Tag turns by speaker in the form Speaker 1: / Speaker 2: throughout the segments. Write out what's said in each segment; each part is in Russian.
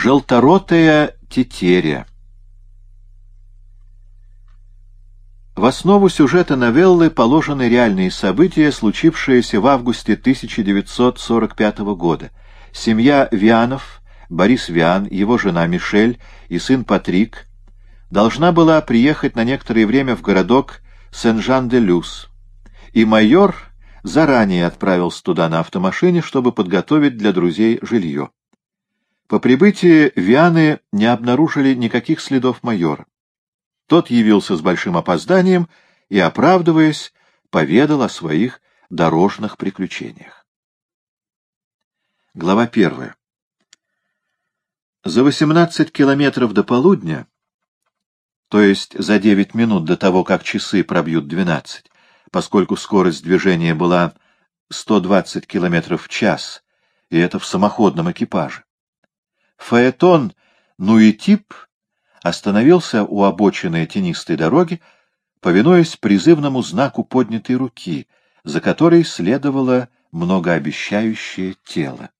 Speaker 1: Желторотая тетеря В основу сюжета новеллы положены реальные события, случившиеся в августе 1945 года. Семья Вианов, Борис Виан, его жена Мишель и сын Патрик должна была приехать на некоторое время в городок Сен-Жан-де-Люс, и майор заранее отправился туда на автомашине, чтобы подготовить для друзей жилье. По прибытии Вианы не обнаружили никаких следов майора. Тот явился с большим опозданием и, оправдываясь, поведал о своих дорожных приключениях. Глава первая. За 18 километров до полудня, то есть за 9 минут до того, как часы пробьют 12, поскольку скорость движения была 120 километров в час, и это в самоходном экипаже, Фаэтон Нуитип остановился у обочины тенистой дороги, повинуясь призывному знаку поднятой руки, за которой следовало многообещающее тело.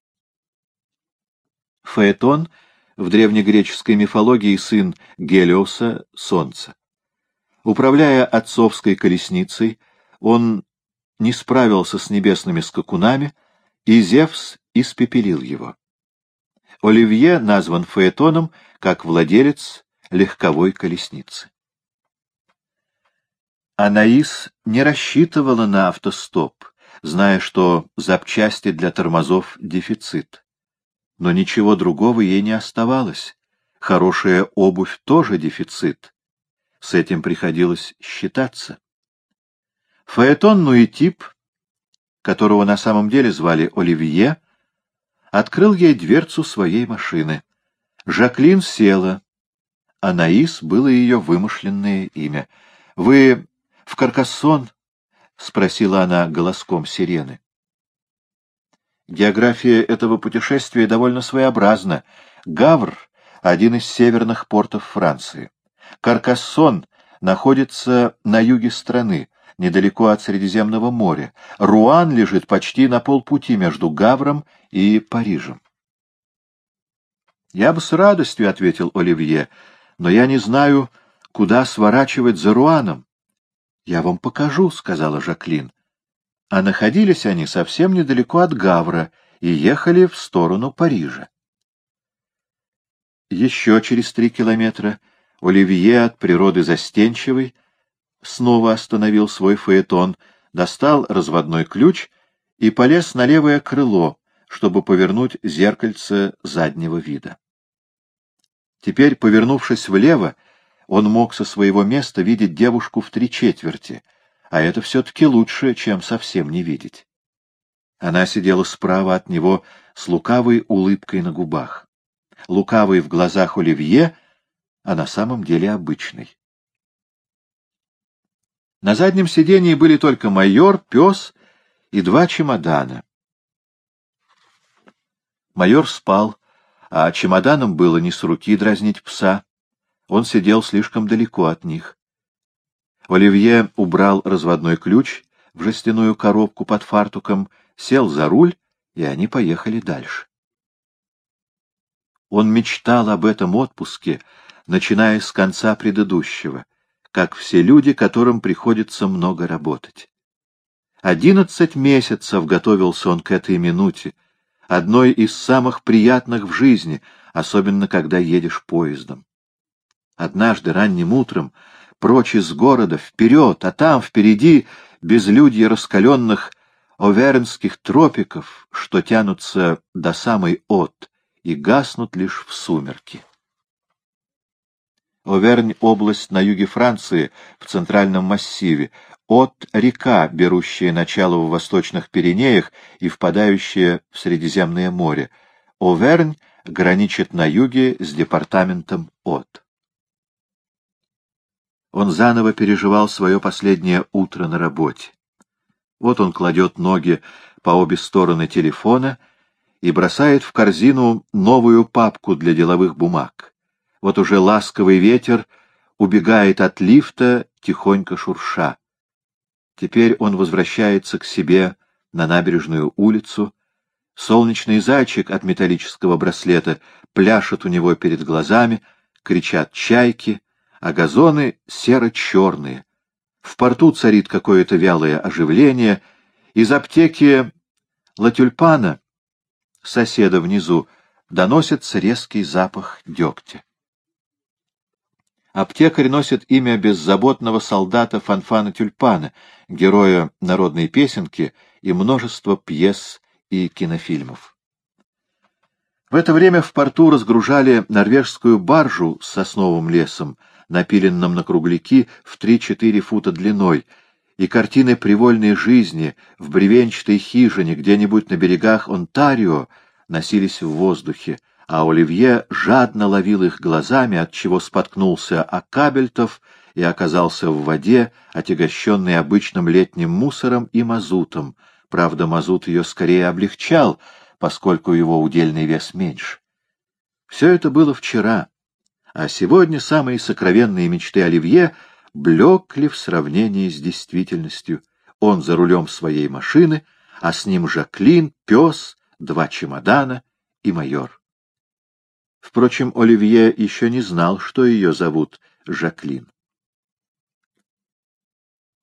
Speaker 1: Фаэтон в древнегреческой мифологии сын Гелиоса — Солнца. Управляя отцовской колесницей, он не справился с небесными скакунами, и Зевс испепелил его. Оливье назван Фаэтоном как владелец легковой колесницы. Анаис не рассчитывала на автостоп, зная, что запчасти для тормозов — дефицит. Но ничего другого ей не оставалось. Хорошая обувь тоже дефицит. С этим приходилось считаться. Фаэтон Нуитип, которого на самом деле звали Оливье, открыл ей дверцу своей машины. Жаклин села. Анаис было ее вымышленное имя. — Вы в Каркассон? — спросила она голоском сирены. География этого путешествия довольно своеобразна. Гавр — один из северных портов Франции. Каркассон находится на юге страны, недалеко от Средиземного моря. Руан лежит почти на полпути между Гавром и Парижем. «Я бы с радостью», — ответил Оливье, — «но я не знаю, куда сворачивать за Руаном». «Я вам покажу», — сказала Жаклин. А находились они совсем недалеко от Гавра и ехали в сторону Парижа. Еще через три километра Оливье от природы застенчивый снова остановил свой фаэтон, достал разводной ключ и полез на левое крыло, чтобы повернуть зеркальце заднего вида. Теперь, повернувшись влево, он мог со своего места видеть девушку в три четверти, а это все-таки лучше, чем совсем не видеть. Она сидела справа от него с лукавой улыбкой на губах. Лукавый в глазах Оливье, а на самом деле обычный. На заднем сидении были только майор, пес и два чемодана. Майор спал, а чемоданом было не с руки дразнить пса. Он сидел слишком далеко от них. Оливье убрал разводной ключ в жестяную коробку под фартуком, сел за руль, и они поехали дальше. Он мечтал об этом отпуске, начиная с конца предыдущего — как все люди, которым приходится много работать. Одиннадцать месяцев готовился он к этой минуте, одной из самых приятных в жизни, особенно когда едешь поездом. Однажды ранним утром, прочь из города, вперед, а там впереди безлюдье раскаленных овернских тропиков, что тянутся до самой от и гаснут лишь в сумерки. Овернь — область на юге Франции, в центральном массиве. От — река, берущая начало в восточных Пиренеях и впадающая в Средиземное море. Овернь граничит на юге с департаментом От. Он заново переживал свое последнее утро на работе. Вот он кладет ноги по обе стороны телефона и бросает в корзину новую папку для деловых бумаг. Вот уже ласковый ветер убегает от лифта, тихонько шурша. Теперь он возвращается к себе на набережную улицу, Солнечный зайчик от металлического браслета пляшет у него перед глазами, кричат чайки, а газоны серо-черные. В порту царит какое-то вялое оживление. Из аптеки Латюльпана, соседа внизу, доносится резкий запах дегтя. Аптекарь носит имя беззаботного солдата Фанфана Тюльпана, героя народной песенки и множества пьес и кинофильмов. В это время в порту разгружали норвежскую баржу с сосновым лесом, напиленным на кругляки в 3-4 фута длиной, и картины привольной жизни в бревенчатой хижине где-нибудь на берегах Онтарио носились в воздухе, а Оливье жадно ловил их глазами, от чего споткнулся о кабельтов и оказался в воде, отягощенный обычным летним мусором и мазутом. Правда, мазут ее скорее облегчал, поскольку его удельный вес меньше. Все это было вчера, а сегодня самые сокровенные мечты Оливье блекли в сравнении с действительностью. Он за рулем своей машины, а с ним Жаклин, пес, два чемодана и майор. Впрочем, Оливье еще не знал, что ее зовут Жаклин.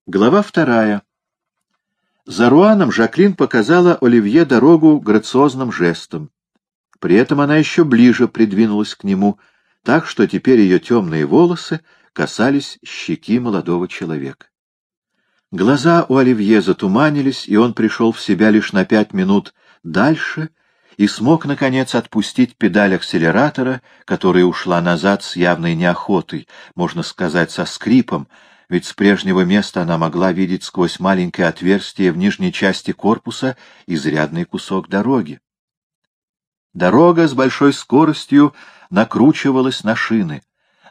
Speaker 1: Глава вторая. За Руаном Жаклин показала Оливье дорогу грациозным жестом. При этом она еще ближе придвинулась к нему, так что теперь ее темные волосы касались щеки молодого человека. Глаза у Оливье затуманились, и он пришел в себя лишь на пять минут дальше — и смог, наконец, отпустить педаль акселератора, которая ушла назад с явной неохотой, можно сказать, со скрипом, ведь с прежнего места она могла видеть сквозь маленькое отверстие в нижней части корпуса изрядный кусок дороги. Дорога с большой скоростью накручивалась на шины,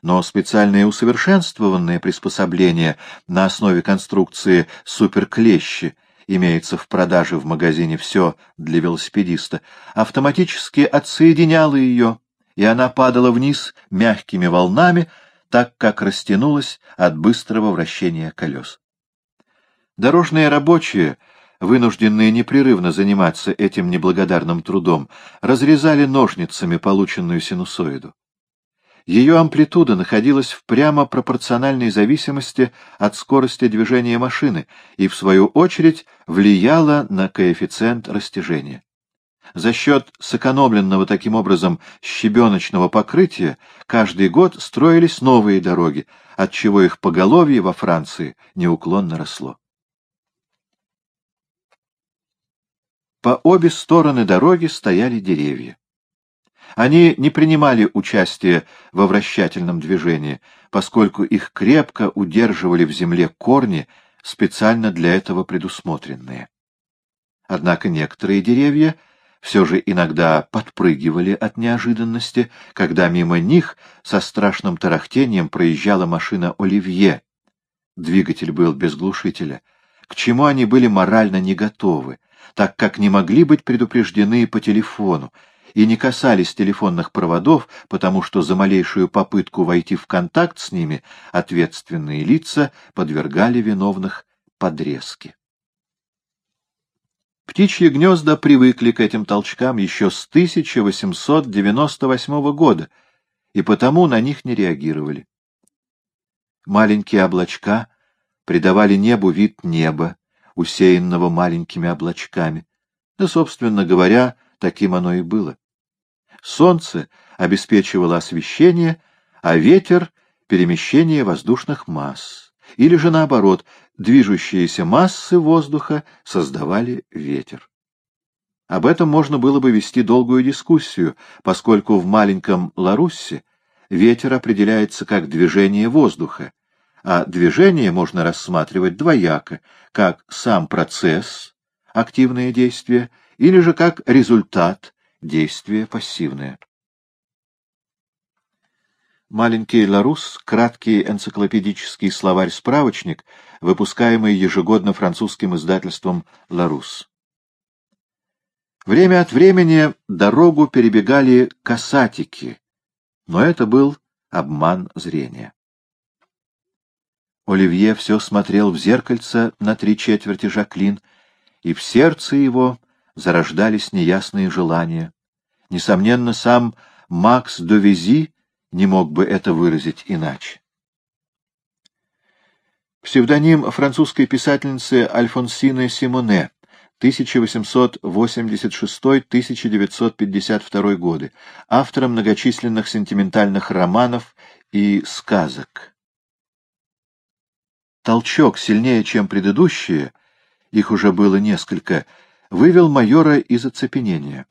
Speaker 1: но специальные усовершенствованные приспособления на основе конструкции суперклещи имеется в продаже в магазине «Все для велосипедиста», автоматически отсоединяла ее, и она падала вниз мягкими волнами, так как растянулась от быстрого вращения колес. Дорожные рабочие, вынужденные непрерывно заниматься этим неблагодарным трудом, разрезали ножницами полученную синусоиду. Ее амплитуда находилась в прямо пропорциональной зависимости от скорости движения машины и, в свою очередь, влияла на коэффициент растяжения. За счет сэкономленного таким образом щебеночного покрытия каждый год строились новые дороги, отчего их поголовье во Франции неуклонно росло. По обе стороны дороги стояли деревья. Они не принимали участия во вращательном движении, поскольку их крепко удерживали в земле корни, специально для этого предусмотренные. Однако некоторые деревья все же иногда подпрыгивали от неожиданности, когда мимо них со страшным тарахтением проезжала машина Оливье. Двигатель был без глушителя, к чему они были морально не готовы, так как не могли быть предупреждены по телефону, и не касались телефонных проводов, потому что за малейшую попытку войти в контакт с ними ответственные лица подвергали виновных подрезке. Птичьи гнезда привыкли к этим толчкам еще с 1898 года, и потому на них не реагировали. Маленькие облачка придавали небу вид неба, усеянного маленькими облачками. Да, собственно говоря, таким оно и было. Солнце обеспечивало освещение, а ветер — перемещение воздушных масс. Или же наоборот, движущиеся массы воздуха создавали ветер. Об этом можно было бы вести долгую дискуссию, поскольку в маленьком Ларуссе ветер определяется как движение воздуха, а движение можно рассматривать двояко, как сам процесс, активное действие, или же как результат, Действие пассивное. Маленький Ларус — краткий энциклопедический словарь-справочник, выпускаемый ежегодно французским издательством «Ларус». Время от времени дорогу перебегали касатики, но это был обман зрения. Оливье все смотрел в зеркальце на три четверти Жаклин, и в сердце его зарождались неясные желания. Несомненно, сам Макс Довези не мог бы это выразить иначе. Псевдоним французской писательницы Альфонсины Симоне 1886-1952 годы, автора многочисленных сентиментальных романов и сказок. Толчок, сильнее, чем предыдущие, их уже было несколько, вывел майора из оцепенения.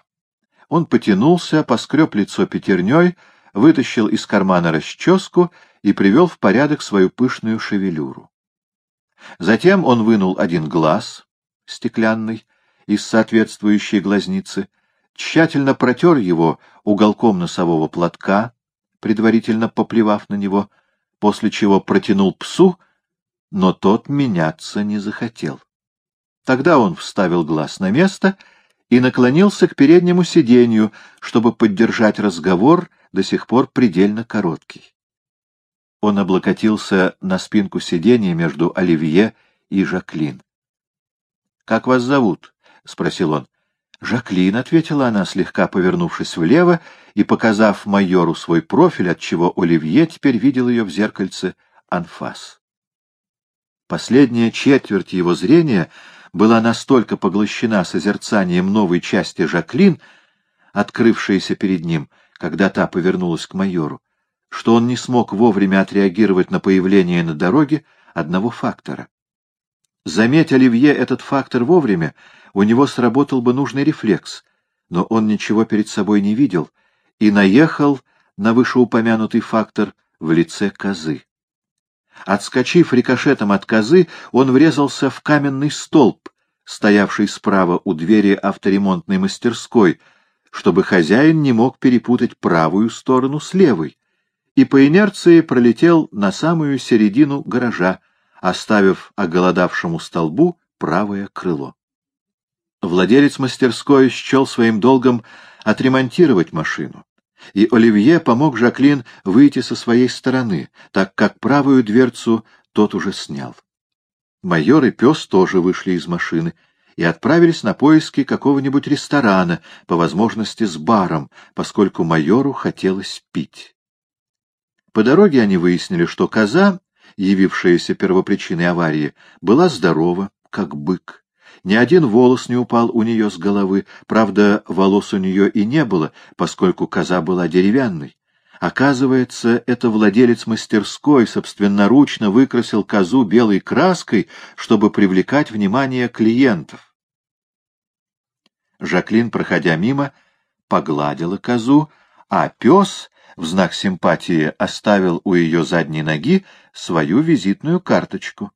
Speaker 1: Он потянулся, поскреб лицо пятерней, вытащил из кармана расческу и привел в порядок свою пышную шевелюру. Затем он вынул один глаз, стеклянный, из соответствующей глазницы, тщательно протер его уголком носового платка, предварительно поплевав на него, после чего протянул псу, но тот меняться не захотел. Тогда он вставил глаз на место и наклонился к переднему сиденью, чтобы поддержать разговор, до сих пор предельно короткий. Он облокотился на спинку сиденья между Оливье и Жаклин. — Как вас зовут? — спросил он. — Жаклин, — ответила она, слегка повернувшись влево и показав майору свой профиль, отчего Оливье теперь видел ее в зеркальце анфас. Последняя четверть его зрения была настолько поглощена созерцанием новой части Жаклин, открывшейся перед ним, когда та повернулась к майору, что он не смог вовремя отреагировать на появление на дороге одного фактора. Заметь Оливье этот фактор вовремя, у него сработал бы нужный рефлекс, но он ничего перед собой не видел и наехал на вышеупомянутый фактор в лице козы. Отскочив рикошетом от козы, он врезался в каменный столб, стоявший справа у двери авторемонтной мастерской, чтобы хозяин не мог перепутать правую сторону с левой, и по инерции пролетел на самую середину гаража, оставив оголодавшему столбу правое крыло. Владелец мастерской счел своим долгом отремонтировать машину, и Оливье помог Жаклин выйти со своей стороны, так как правую дверцу тот уже снял. Майор и пес тоже вышли из машины и отправились на поиски какого-нибудь ресторана, по возможности с баром, поскольку майору хотелось пить. По дороге они выяснили, что коза явившаяся первопричиной аварии, была здорова, как бык. Ни один волос не упал у нее с головы, правда, волос у нее и не было, поскольку коза была деревянной. Оказывается, это владелец мастерской собственноручно выкрасил козу белой краской, чтобы привлекать внимание клиентов. Жаклин, проходя мимо, погладила козу, а пес в знак симпатии оставил у ее задней ноги свою визитную карточку.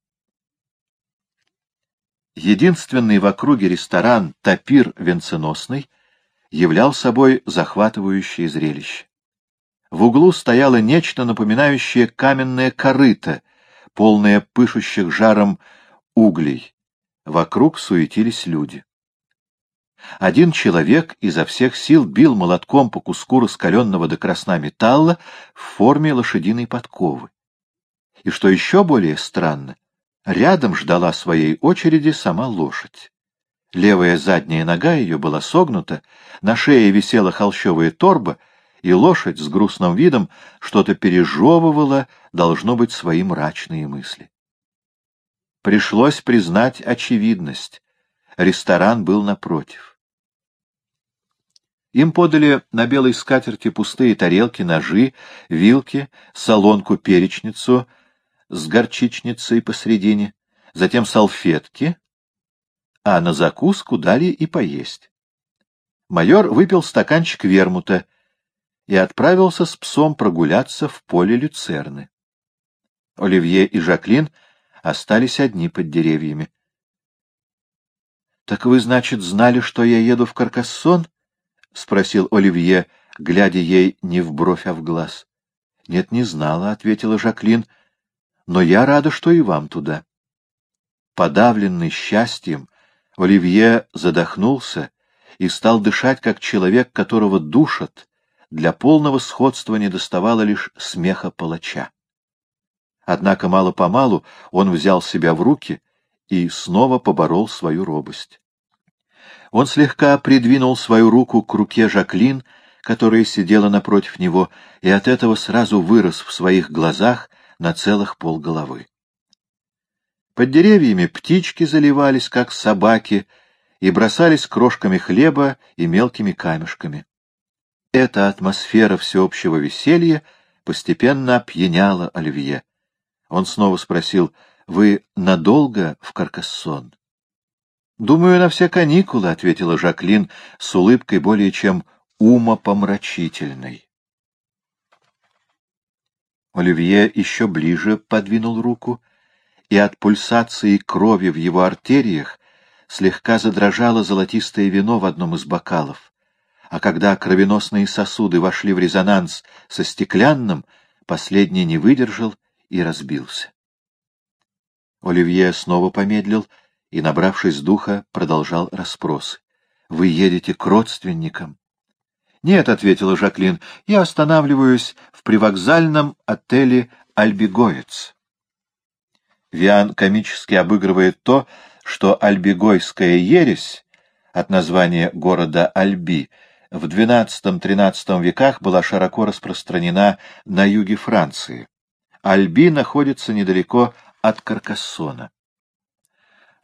Speaker 1: Единственный в округе ресторан «Тапир Венценосный» являл собой захватывающее зрелище. В углу стояло нечто напоминающее каменное корыто, полное пышущих жаром углей. Вокруг суетились люди. Один человек изо всех сил бил молотком по куску раскаленного до красна металла в форме лошадиной подковы. И что еще более странно, рядом ждала своей очереди сама лошадь. Левая задняя нога ее была согнута, на шее висела холщовая торба, и лошадь с грустным видом что-то пережевывала, должно быть, свои мрачные мысли. Пришлось признать очевидность. Ресторан был напротив. Им подали на белой скатерти пустые тарелки, ножи, вилки, солонку-перечницу с горчичницей посредине, затем салфетки, а на закуску дали и поесть. Майор выпил стаканчик вермута и отправился с псом прогуляться в поле люцерны. Оливье и Жаклин остались одни под деревьями. Так вы, значит, знали, что я еду в Каркассон? — спросил Оливье, глядя ей не в бровь, а в глаз. — Нет, не знала, — ответила Жаклин, — но я рада, что и вам туда. Подавленный счастьем, Оливье задохнулся и стал дышать, как человек, которого душат. Для полного сходства недоставало лишь смеха палача. Однако мало-помалу он взял себя в руки и снова поборол свою робость. Он слегка придвинул свою руку к руке Жаклин, которая сидела напротив него, и от этого сразу вырос в своих глазах на целых полголовы. Под деревьями птички заливались, как собаки, и бросались крошками хлеба и мелкими камешками. Эта атмосфера всеобщего веселья постепенно опьяняла Оливье. Он снова спросил, «Вы надолго в Каркассон?» «Думаю, на все каникулы», — ответила Жаклин с улыбкой более чем умопомрачительной. Оливье еще ближе подвинул руку, и от пульсации крови в его артериях слегка задрожало золотистое вино в одном из бокалов, а когда кровеносные сосуды вошли в резонанс со стеклянным, последний не выдержал и разбился. Оливье снова помедлил и, набравшись духа, продолжал расспросы. — Вы едете к родственникам? — Нет, — ответила Жаклин, — я останавливаюсь в привокзальном отеле «Альбигоец». Виан комически обыгрывает то, что альбигойская ересь от названия города Альби в XII-XIII веках была широко распространена на юге Франции. Альби находится недалеко от Каркассона.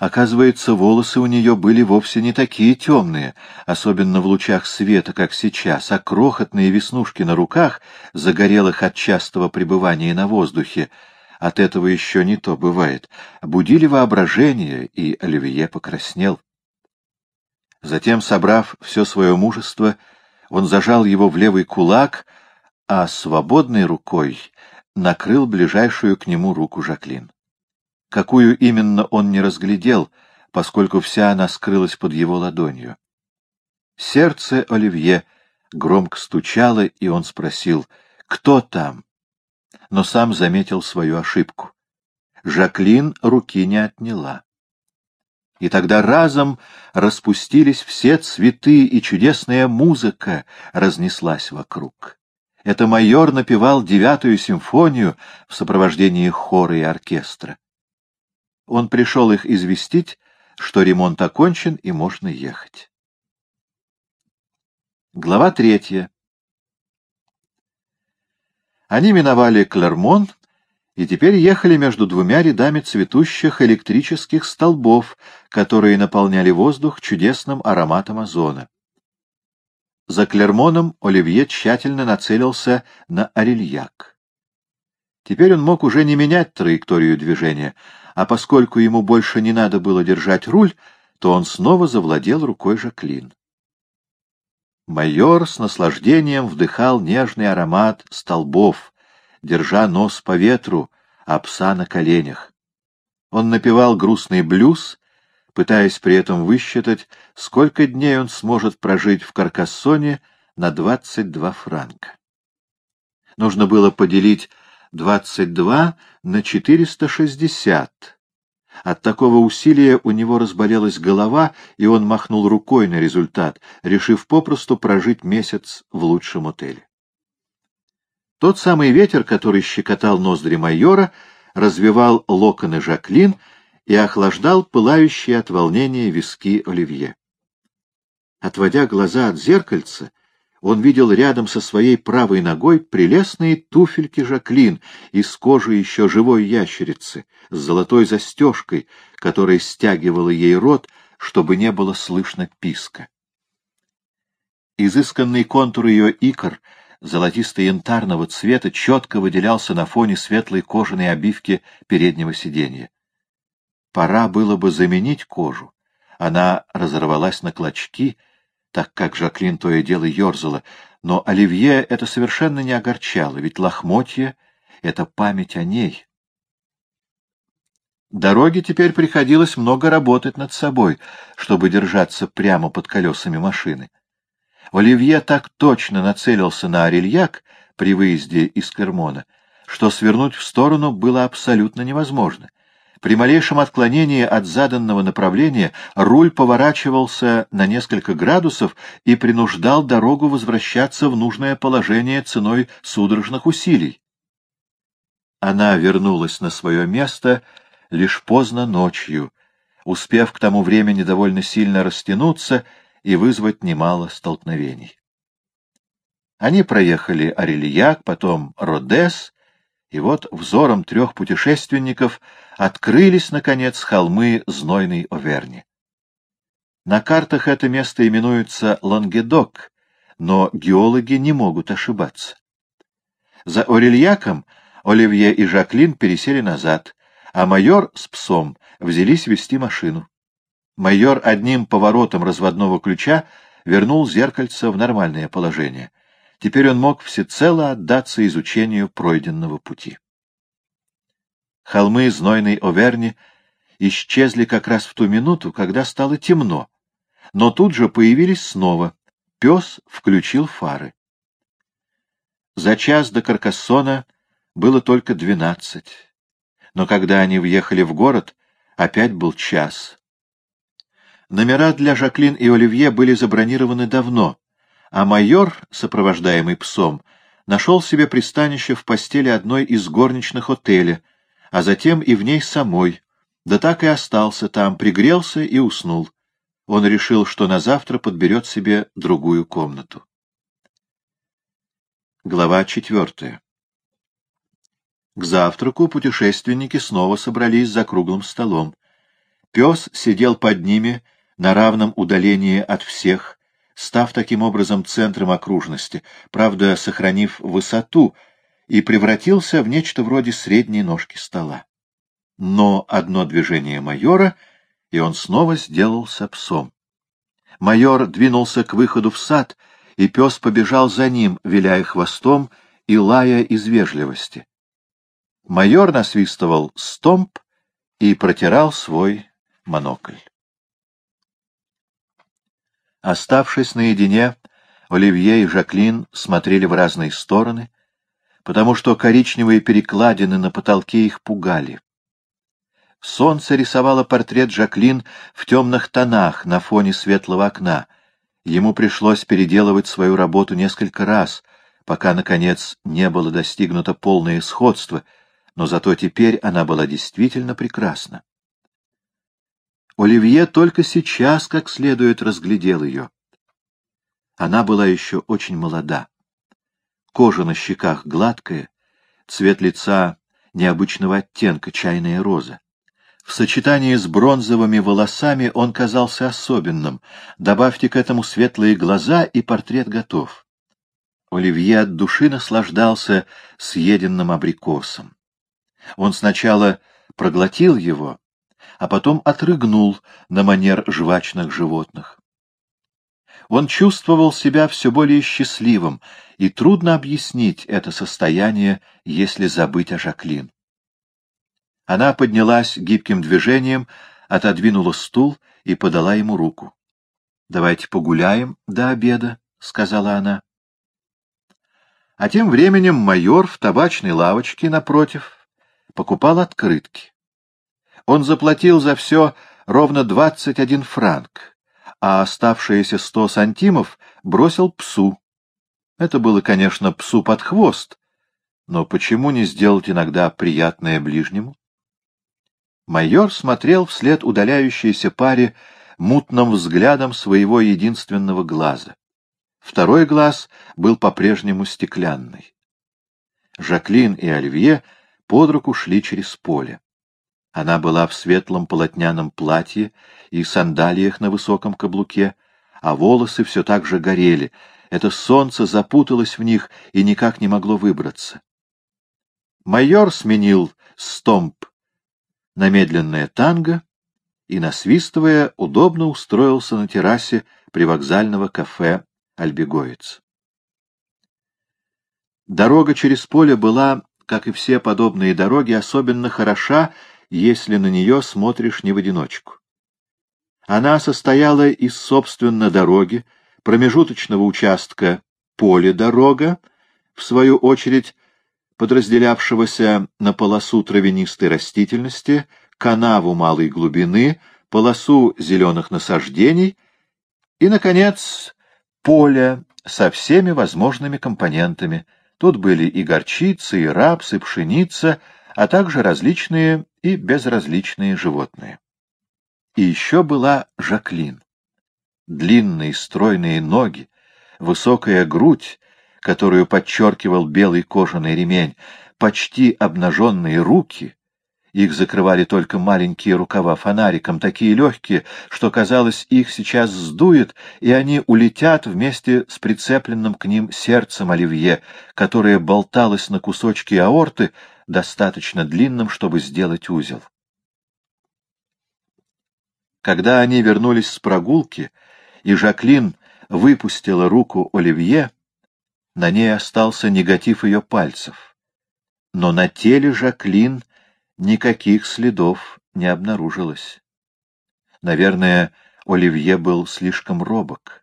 Speaker 1: Оказывается, волосы у нее были вовсе не такие темные, особенно в лучах света, как сейчас, а крохотные веснушки на руках, загорелых от частого пребывания на воздухе, от этого еще не то бывает, будили воображение, и Оливье покраснел. Затем, собрав все свое мужество, он зажал его в левый кулак, а свободной рукой накрыл ближайшую к нему руку Жаклин. Какую именно он не разглядел, поскольку вся она скрылась под его ладонью. Сердце Оливье громко стучало, и он спросил, «Кто там?» но сам заметил свою ошибку. Жаклин руки не отняла. И тогда разом распустились все цветы, и чудесная музыка разнеслась вокруг. Это майор напевал девятую симфонию в сопровождении хора и оркестра. Он пришел их известить, что ремонт окончен и можно ехать. Глава третья. Они миновали Клермон и теперь ехали между двумя рядами цветущих электрических столбов, которые наполняли воздух чудесным ароматом озона. За Клермоном Оливье тщательно нацелился на Орельяк. Теперь он мог уже не менять траекторию движения, а поскольку ему больше не надо было держать руль, то он снова завладел рукой Жаклин. Майор с наслаждением вдыхал нежный аромат столбов, держа нос по ветру, а пса на коленях. Он напевал грустный блюз, пытаясь при этом высчитать, сколько дней он сможет прожить в Каркассоне на 22 франка. Нужно было поделить 22 на 460, от такого усилия у него разболелась голова, и он махнул рукой на результат, решив попросту прожить месяц в лучшем отеле. Тот самый ветер, который щекотал ноздри майора, развивал локоны Жаклин и охлаждал пылающие от волнения виски Оливье. Отводя глаза от зеркальца, он видел рядом со своей правой ногой прелестные туфельки Жаклин из кожи еще живой ящерицы, с золотой застежкой, которая стягивала ей рот, чтобы не было слышно писка. Изысканный контур ее икр, золотисто-янтарного цвета, четко выделялся на фоне светлой кожаной обивки переднего сиденья. Пора было бы заменить кожу. Она разорвалась на клочки — так как Жаклин то и дело ерзала, но Оливье это совершенно не огорчало, ведь лохмотье — это память о ней. Дороге теперь приходилось много работать над собой, чтобы держаться прямо под колесами машины. Оливье так точно нацелился на Орельяк при выезде из Кермона, что свернуть в сторону было абсолютно невозможно — при малейшем отклонении от заданного направления руль поворачивался на несколько градусов и принуждал дорогу возвращаться в нужное положение ценой судорожных усилий. Она вернулась на свое место лишь поздно ночью, успев к тому времени довольно сильно растянуться и вызвать немало столкновений. Они проехали Арельяк, потом Родес, и вот взором трех путешественников открылись, наконец, холмы знойной Оверни. На картах это место именуется Лангедок, но геологи не могут ошибаться. За Орельяком Оливье и Жаклин пересели назад, а майор с псом взялись вести машину. Майор одним поворотом разводного ключа вернул зеркальце в нормальное положение. Теперь он мог всецело отдаться изучению пройденного пути. Холмы знойной Оверни исчезли как раз в ту минуту, когда стало темно, но тут же появились снова. Пес включил фары. За час до Каркассона было только двенадцать, но когда они въехали в город, опять был час. Номера для Жаклин и Оливье были забронированы давно, а майор, сопровождаемый псом, нашел себе пристанище в постели одной из горничных отеля, а затем и в ней самой, да так и остался там, пригрелся и уснул. Он решил, что на завтра подберет себе другую комнату. Глава четвертая К завтраку путешественники снова собрались за круглым столом. Пес сидел под ними на равном удалении от всех, став таким образом центром окружности, правда, сохранив высоту, и превратился в нечто вроде средней ножки стола. Но одно движение майора, и он снова сделался псом. Майор двинулся к выходу в сад — и пес побежал за ним, виляя хвостом и лая из вежливости. Майор насвистывал стомп и протирал свой монокль. Оставшись наедине, Оливье и Жаклин смотрели в разные стороны, потому что коричневые перекладины на потолке их пугали. Солнце рисовало портрет Жаклин в темных тонах на фоне светлого окна — Ему пришлось переделывать свою работу несколько раз, пока, наконец, не было достигнуто полное сходство, но зато теперь она была действительно прекрасна. Оливье только сейчас как следует разглядел ее. Она была еще очень молода. Кожа на щеках гладкая, цвет лица необычного оттенка, чайная роза. В сочетании с бронзовыми волосами он казался особенным. Добавьте к этому светлые глаза, и портрет готов. Оливье от души наслаждался съеденным абрикосом. Он сначала проглотил его, а потом отрыгнул на манер жвачных животных. Он чувствовал себя все более счастливым, и трудно объяснить это состояние, если забыть о Жаклин. Она поднялась гибким движением, отодвинула стул и подала ему руку. — Давайте погуляем до обеда, — сказала она. А тем временем майор в табачной лавочке напротив покупал открытки. Он заплатил за все ровно двадцать один франк, а оставшиеся сто сантимов бросил псу. Это было, конечно, псу под хвост, но почему не сделать иногда приятное ближнему? Майор смотрел вслед удаляющейся паре мутным взглядом своего единственного глаза. Второй глаз был по-прежнему стеклянный. Жаклин и Альвье под руку шли через поле. Она была в светлом полотняном платье и сандалиях на высоком каблуке, а волосы все так же горели. Это солнце запуталось в них и никак не могло выбраться. Майор сменил стомп на медленное танго и, насвистывая, удобно устроился на террасе привокзального кафе «Альбегоец». Дорога через поле была, как и все подобные дороги, особенно хороша, если на нее смотришь не в одиночку. Она состояла из, собственно, дороги, промежуточного участка поле-дорога, в свою очередь подразделявшегося на полосу травянистой растительности, канаву малой глубины, полосу зеленых насаждений и, наконец, поле со всеми возможными компонентами. Тут были и горчица, и рапс, и пшеница, а также различные и безразличные животные. И еще была Жаклин. Длинные стройные ноги, высокая грудь, которую подчеркивал белый кожаный ремень, почти обнаженные руки — их закрывали только маленькие рукава фонариком, такие легкие, что, казалось, их сейчас сдует, и они улетят вместе с прицепленным к ним сердцем оливье, которое болталось на кусочке аорты, достаточно длинным, чтобы сделать узел. Когда они вернулись с прогулки, и Жаклин выпустила руку Оливье, на ней остался негатив ее пальцев. Но на теле Жаклин никаких следов не обнаружилось. Наверное, Оливье был слишком робок.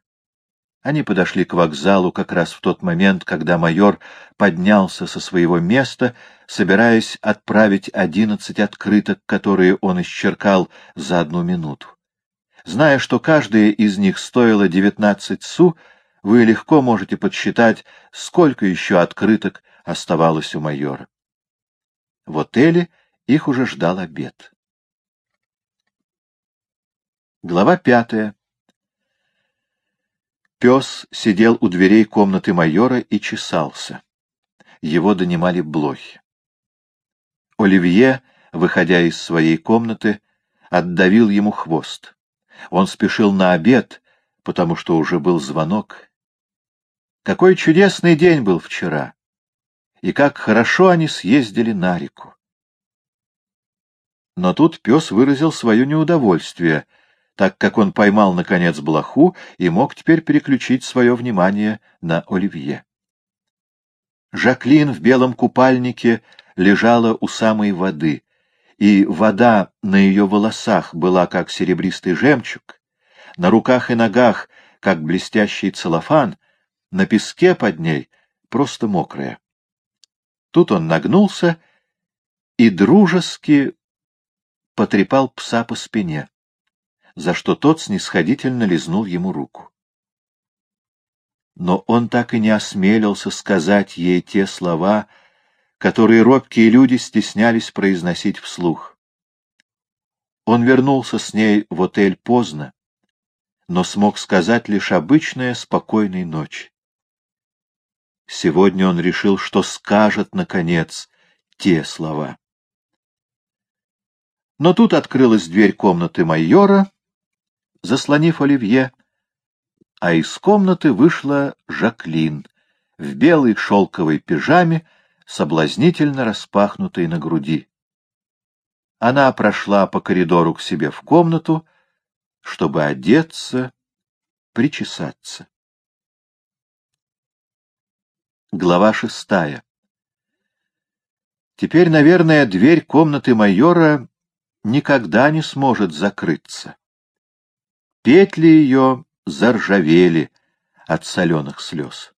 Speaker 1: Они подошли к вокзалу как раз в тот момент, когда майор поднялся со своего места, собираясь отправить одиннадцать открыток, которые он исчеркал за одну минуту. Зная, что каждая из них стоила девятнадцать су, вы легко можете подсчитать, сколько еще открыток оставалось у майора. В отеле их уже ждал обед. Глава пятая. Пес сидел у дверей комнаты майора и чесался. Его донимали блохи. Оливье, выходя из своей комнаты, отдавил ему хвост. Он спешил на обед, потому что уже был звонок. Какой чудесный день был вчера! И как хорошо они съездили на реку! Но тут пес выразил свое неудовольствие, так как он поймал, наконец, блоху и мог теперь переключить свое внимание на Оливье. Жаклин в белом купальнике лежала у самой воды, и вода на ее волосах была как серебристый жемчуг, на руках и ногах, как блестящий целлофан, на песке под ней просто мокрая. Тут он нагнулся и дружески потрепал пса по спине, за что тот снисходительно лизнул ему руку. Но он так и не осмелился сказать ей те слова, которые робкие люди стеснялись произносить вслух. Он вернулся с ней в отель поздно, но смог сказать лишь обычная спокойной ночь. Сегодня он решил, что скажет, наконец, те слова. Но тут открылась дверь комнаты майора, заслонив Оливье, а из комнаты вышла Жаклин в белой шелковой пижаме, соблазнительно распахнутой на груди. Она прошла по коридору к себе в комнату, чтобы одеться, причесаться. Глава шестая Теперь, наверное, дверь комнаты майора никогда не сможет закрыться. Петли ее заржавели от соленых слез.